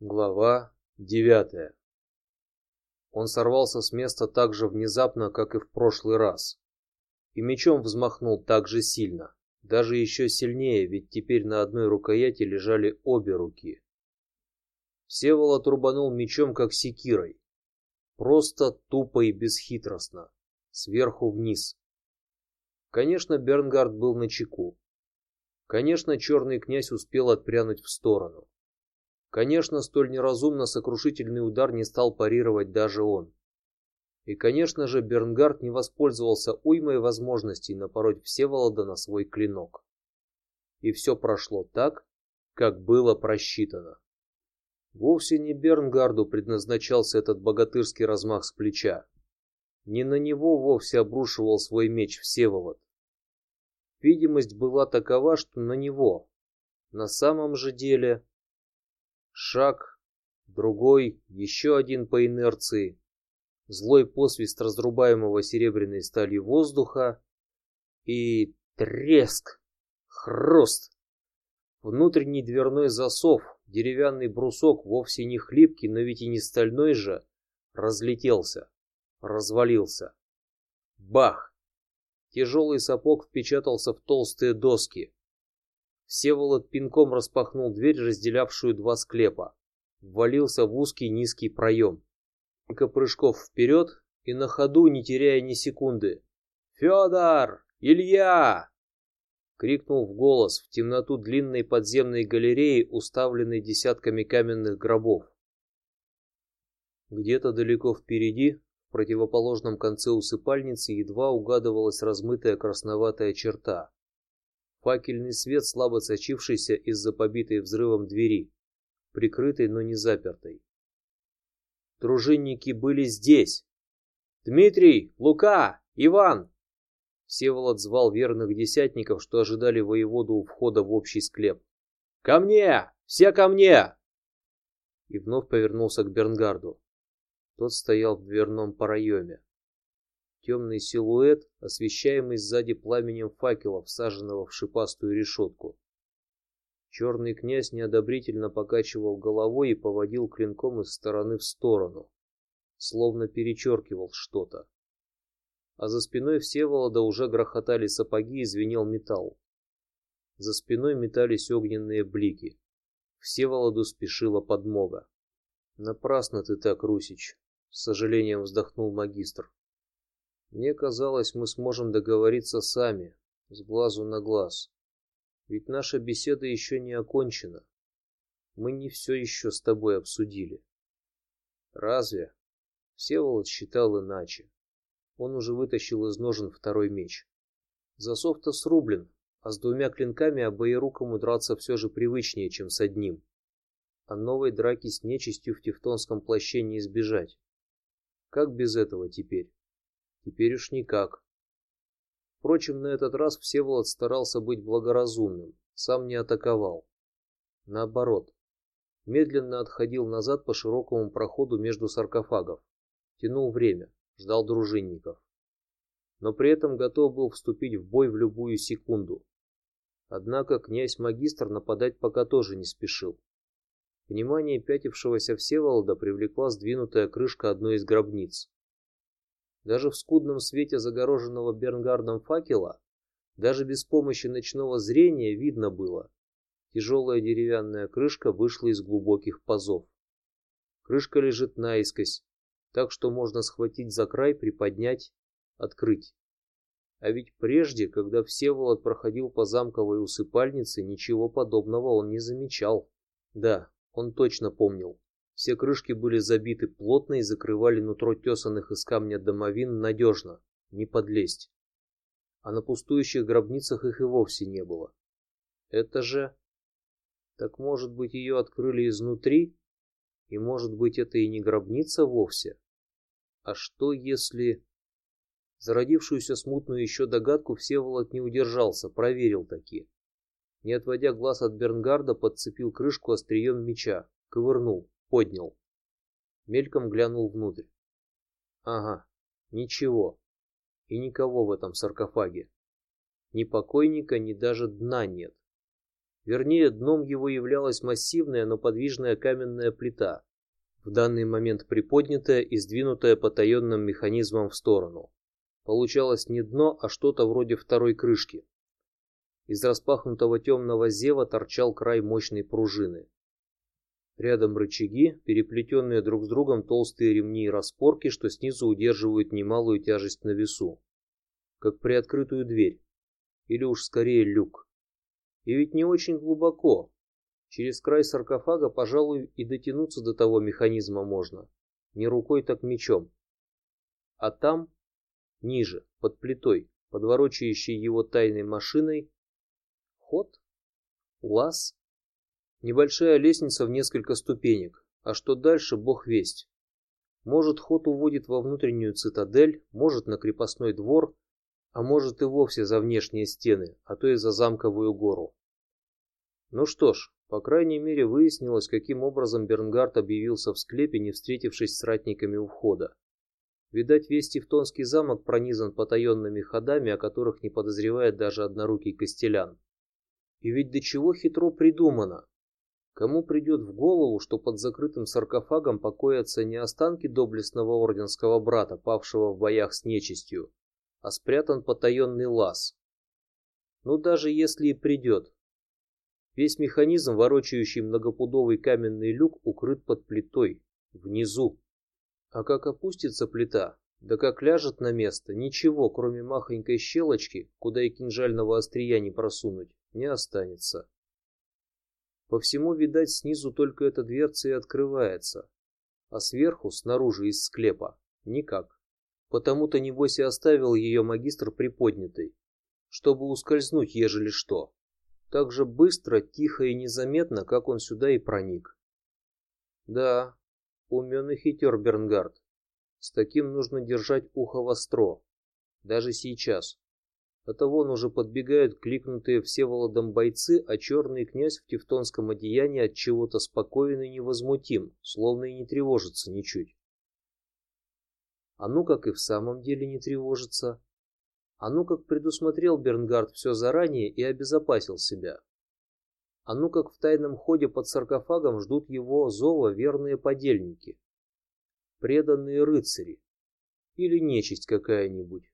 Глава девятая. Он сорвался с места так же внезапно, как и в прошлый раз, и мечом взмахнул так же сильно, даже еще сильнее, ведь теперь на одной рукояти лежали обе руки. Всеволод рубанул мечом как секирой, просто тупо и бесхитростно, сверху вниз. Конечно, Бернгард был на чеку. Конечно, черный князь успел отпрянуть в сторону. Конечно, столь неразумно сокрушительный удар не стал парировать даже он. И, конечно же, Бернгард не воспользовался уймой возможностей напороть Всеволода на свой клинок. И все прошло так, как было просчитано. Вовсе не Бернгарду предназначался этот богатырский размах с плеча. Не на него вовсе обрушивал свой меч Всеволод. Видимость была такова, что на него. На самом же деле Шаг, другой, еще один по инерции. Злой посвист разрубаемого серебряной сталью воздуха и треск, хруст. Внутренний дверной засов, деревянный брусок, вовсе не хлипкий, но ведь и не стальной же, разлетелся, развалился. Бах! Тяжелый сапог впечатался в толстые доски. Всеволод пинком распахнул дверь, разделявшую два склепа, ввалился в узкий низкий проем. Несколько прыжков вперед и на ходу, не теряя ни секунды, Федор, Илья! крикнул в голос в темноту длинной подземной галереи, уставленной десятками каменных гробов. Где-то далеко впереди, в противоположном конце усыпальницы, едва угадывалась размытая красноватая черта факельный свет, слабо сочившийся из-за побитой взрывом двери, прикрытой, но не запертой. Дружинники были здесь. Дмитрий, Лука, Иван. Всеволод звал верных десятников, что ожидали воеводу у входа в общий склеп. Ко мне, все ко мне! И вновь повернулся к Бернгарду. Тот стоял в дверном проеме темный силуэт, освещаемый сзади пламенем факела, всаженного в шипастую решетку. Черный князь неодобрительно покачивал головой и поводил клинком из стороны в сторону, словно перечеркивал что-то. А за спиной Всеволода уже грохотали сапоги и звенел металл. За спиной метались огненные блики. Всеволоду спешила подмога. Напрасно ты так, Русич, с сожалением вздохнул магистр. Мне казалось, мы сможем договориться сами, с глазу на глаз. Ведь наша беседа еще не окончена. Мы не все еще с тобой обсудили. Разве? Всеволод считал иначе. Он уже вытащил из ножен второй меч. Засов-то срублен, а с двумя клинками обоирукому драться все же привычнее, чем с одним. А новой драки с нечистью в тевтонском плаще не избежать. Как без этого теперь? Теперь уж никак. Впрочем, на этот раз Всеволод старался быть благоразумным, сам не атаковал. Наоборот, медленно отходил назад по широкому проходу между саркофагов, тянул время, ждал дружинников, но при этом готов был вступить в бой в любую секунду. Однако князь-магистр нападать пока тоже не спешил. Внимание пятившегося Всеволода привлекла сдвинутая крышка одной из гробниц. Даже в скудном свете загороженного Бернгардом факела, даже без помощи ночного зрения видно было. Тяжелая деревянная крышка вышла из глубоких пазов. Крышка лежит наискось, так что можно схватить за край, приподнять, открыть. А ведь прежде, когда Всеволод проходил по замковой усыпальнице, ничего подобного он не замечал. Да, он точно помнил. Все крышки были забиты плотно и закрывали нутро тесанных из камня домовин надежно, не подлезть. А на пустующих гробницах их и вовсе не было. Это же, так может быть ее открыли изнутри, и может быть это и не гробница вовсе. А что если? Зародившуюся смутную еще догадку Всеволод не удержался, проверил таки. Не отводя глаз от Бернгарда, подцепил крышку острием меча, ковырнул поднял. Мельком глянул внутрь. Ага, ничего. И никого в этом саркофаге. Ни покойника, ни даже дна нет. Вернее, дном его являлась массивная, но подвижная каменная плита, в данный момент приподнятая и сдвинутая потаенным механизмом в сторону. Получалось не дно, а что-то вроде второй крышки. Из распахнутого темного зева торчал край мощной пружины. Рядом рычаги, переплетенные друг с другом толстые ремни и распорки, что снизу удерживают немалую тяжесть на весу, как приоткрытую дверь, или уж скорее люк. И ведь не очень глубоко. Через край саркофага, пожалуй, и дотянуться до того механизма можно, не рукой, так мечом. А там, ниже, под плитой, подворочающей его тайной машиной, ход, лаз Небольшая лестница в несколько ступенек, а что дальше, бог весть. Может, ход уводит во внутреннюю цитадель, может на крепостной двор, а может и вовсе за внешние стены, а то и за замковую гору. Ну что ж, по крайней мере выяснилось, каким образом Бернгард объявился в склепе, не встретившись с ратниками у входа. Видать, весь Тевтонский замок пронизан потаенными ходами, о которых не подозревает даже однорукий Костелян. И ведь до чего хитро придумано. Кому придет в голову, что под закрытым саркофагом покоятся не останки доблестного орденского брата, павшего в боях с нечистью, а спрятан потаенный лаз? Ну даже если и придет, весь механизм, ворочающий многопудовый каменный люк, укрыт под плитой внизу. А как опустится плита, да как ляжет на место, ничего, кроме махонькой щелочки, куда и кинжального острия не просунуть, не останется. По всему, видать, снизу только эта дверца и открывается, а сверху, снаружи из склепа, никак. Потому-то небось и оставил ее магистр приподнятой, чтобы ускользнуть, ежели что. Так же быстро, тихо и незаметно, как он сюда и проник. Да, умен и хитер Бернгард. С таким нужно держать ухо востро, даже сейчас. Это вон уже подбегают кликнутые Всеволодом бойцы, а черный князь в тевтонском одеянии от чего-то спокоен и невозмутим, словно и не тревожится ничуть. А ну как и в самом деле не тревожится. А ну как предусмотрел Бернгард все заранее и обезопасил себя. А ну как в тайном ходе под саркофагом ждут его зова верные подельники, преданные рыцари или нечисть какая-нибудь,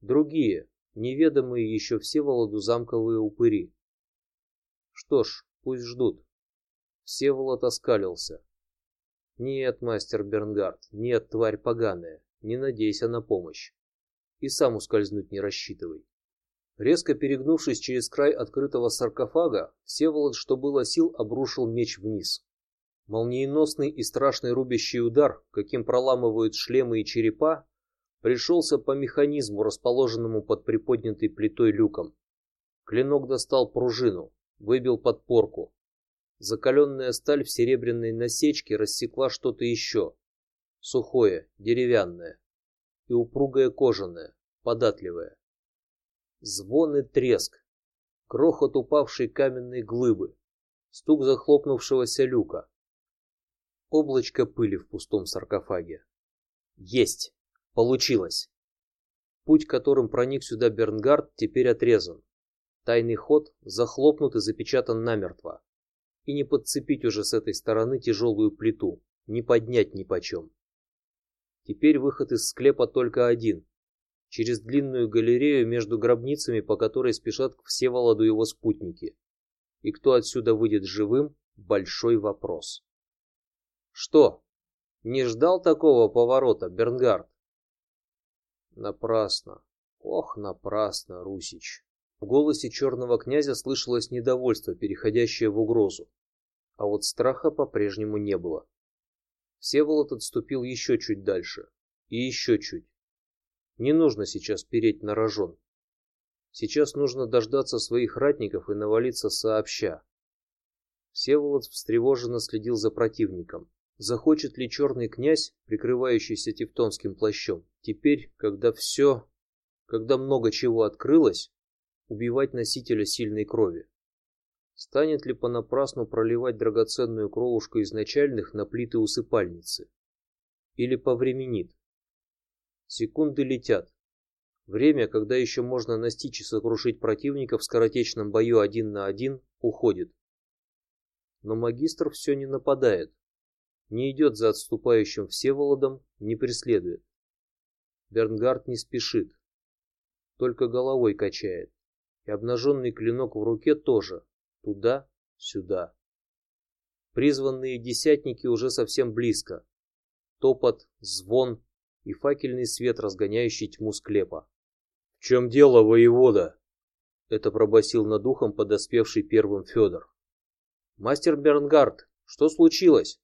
другие, неведомые еще Всеволоду замковые упыри. Что ж, пусть ждут. Всеволод оскалился. Нет, мастер Бернгард, нет, тварь поганая, не надейся на помощь. И сам ускользнуть не рассчитывай. Резко перегнувшись через край открытого саркофага, Всеволод, что было сил, обрушил меч вниз. Молниеносный и страшный рубящий удар, каким проламывают шлемы и черепа, пришелся по механизму, расположенному под приподнятой плитой люком. Клинок достал пружину, выбил подпорку. Закаленная сталь в серебряной насечке рассекла что-то еще, сухое, деревянное и упругое кожаное, податливое. Звон и треск, грохот упавшей каменной глыбы, стук захлопнувшегося люка, облачко пыли в пустом саркофаге. Есть. Получилось. Путь, которым проник сюда Бернгард, теперь отрезан. Тайный ход захлопнут и запечатан намертво. И не подцепить уже с этой стороны тяжелую плиту, не поднять ни почем. Теперь выход из склепа только один. Через длинную галерею между гробницами, по которой спешат к Всеволоду его спутники. И кто отсюда выйдет живым, большой вопрос. Что? Не ждал такого поворота, Бернгард? Напрасно. Ох, напрасно, Русич. В голосе черного князя слышалось недовольство, переходящее в угрозу, а вот страха по-прежнему не было. Всеволод отступил еще чуть дальше и еще чуть. Не нужно сейчас переть на рожон. Сейчас нужно дождаться своих ратников и навалиться сообща. Всеволод встревоженно следил за противником. Захочет ли черный князь, прикрывающийся тевтонским плащом, теперь, когда все, когда много чего открылось, убивать носителя сильной крови? Станет ли понапрасну проливать драгоценную кровушку изначальных на плиты усыпальницы? Или повременит? Секунды летят. Время, когда еще можно настичь и сокрушить противника в скоротечном бою один на один, уходит. Но магистр все не нападает, не идет за отступающим Всеволодом, не преследует. Бернгард не спешит, только головой качает, и обнаженный клинок в руке тоже туда, сюда. Призванные десятники уже совсем близко. Топот, звон и факельный свет, разгоняющий тьму склепа. В чем дело, воевода? Это пробасил над ухом подоспевший первым Федор. Мастер Бернгард, что случилось?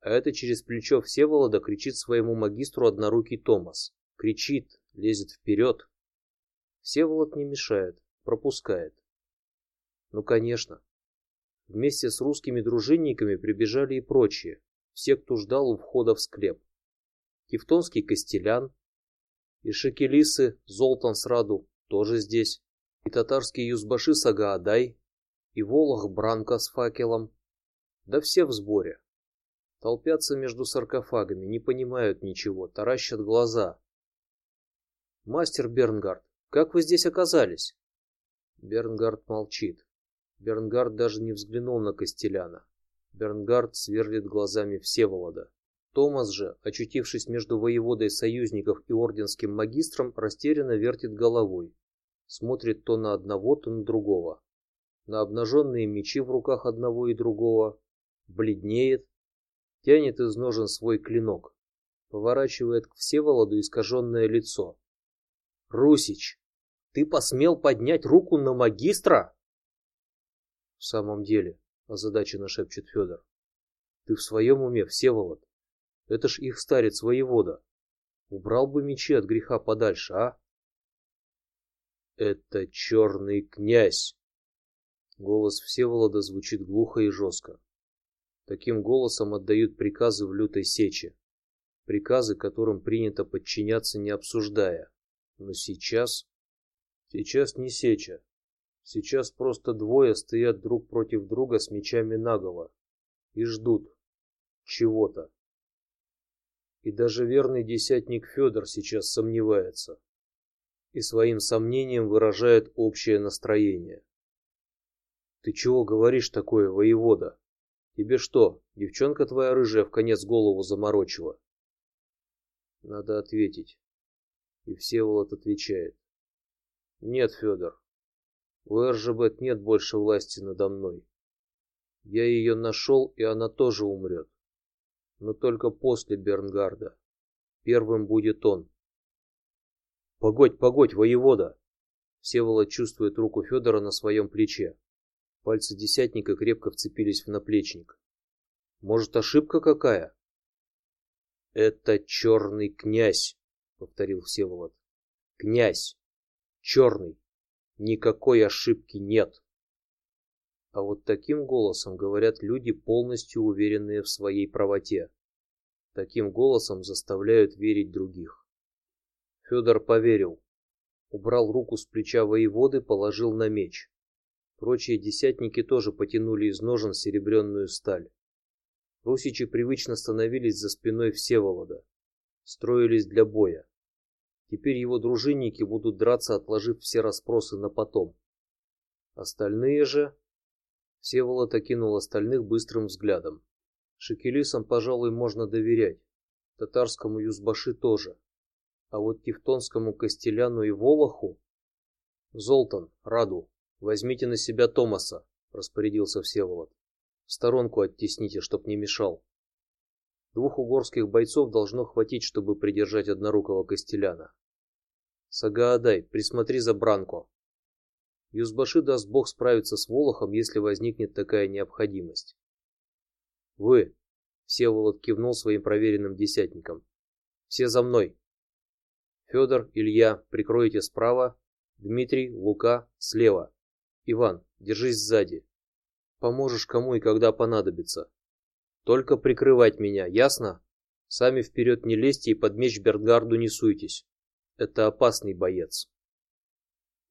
А это через плечо Всеволода кричит своему магистру однорукий Томас. Кричит, лезет вперед. Всеволод не мешает, пропускает. Ну конечно. Вместе с русскими дружинниками прибежали и прочие, все, кто ждал у входа в склеп. Тевтонский Костелян, и Шекелисы Золтан Сраду тоже здесь, и татарские юзбаши Сагаадай, и Волох Бранка с факелом, да все в сборе. Толпятся между саркофагами, не понимают ничего, таращат глаза. Мастер Бернгард, как вы здесь оказались? Бернгард молчит. Бернгард даже не взглянул на Костеляна. Бернгард сверлит глазами Всеволода. Томас же, очутившись между воеводой союзников и орденским магистром, растерянно вертит головой, смотрит то на одного, то на другого, на обнаженные мечи в руках одного и другого, бледнеет, тянет из ножен свой клинок, поворачивает к Всеволоду искаженное лицо. Русич, ты посмел поднять руку на магистра? В самом деле, озадаченно шепчет Федор. Ты в своем уме, Всеволод? Это ж их старец воевода. Убрал бы мечи от греха подальше, а? Это черный князь. Голос Всеволода звучит глухо и жестко. Таким голосом отдают приказы в лютой сече, приказы, которым принято подчиняться, не обсуждая. Но сейчас, сейчас не сеча, сейчас просто двое стоят друг против друга с мечами наголо и ждут чего-то. И даже верный десятник Федор сейчас сомневается и своим сомнением выражает общее настроение. Ты чего говоришь такое, воевода? Тебе что, девчонка твоя рыжая в конец голову заморочила? Надо ответить. И Всеволод отвечает: Нет, Федор, у Эржебет нет больше власти надо мной. Я ее нашел, и она тоже умрет, но только после Бернгарда. Первым будет он. Погодь, погодь, воевода! Всеволод чувствует руку Федора на своем плече. Пальцы десятника крепко вцепились в наплечник. Может, ошибка какая? Это черный князь, повторил Всеволод. Князь, черный, никакой ошибки нет. А вот таким голосом говорят люди, полностью уверенные в своей правоте. Таким голосом заставляют верить других. Федор поверил, убрал руку с плеча воеводы, положил на меч. Прочие десятники тоже потянули из ножен серебряную сталь. Русичи привычно становились за спиной Всеволода, строились для боя. Теперь его дружинники будут драться, отложив все расспросы на потом. Остальные же Всеволод окинул остальных быстрым взглядом. Шекелисам, пожалуй, можно доверять, татарскому юзбаши тоже, а вот тевтонскому Костеляну и Волоху. Золтан, Раду, Возьмите на себя Томаса, распорядился Всеволод. В сторонку оттесните, чтоб не мешал. Двух угорских бойцов должно хватить, чтобы придержать однорукого Костеляна. Сагаадай, присмотри за Бранко. Юзбаши даст Бог справиться с Волохом, если возникнет такая необходимость. Вы, Всеволод кивнул своим проверенным десятникам. Все за мной. Федор, Илья, прикройте справа, Дмитрий, Лука слева. Иван, держись сзади. Поможешь кому и когда понадобится. Только прикрывать меня, ясно? Сами вперед не лезьте и под меч Бертгарду не суйтесь. Это опасный боец.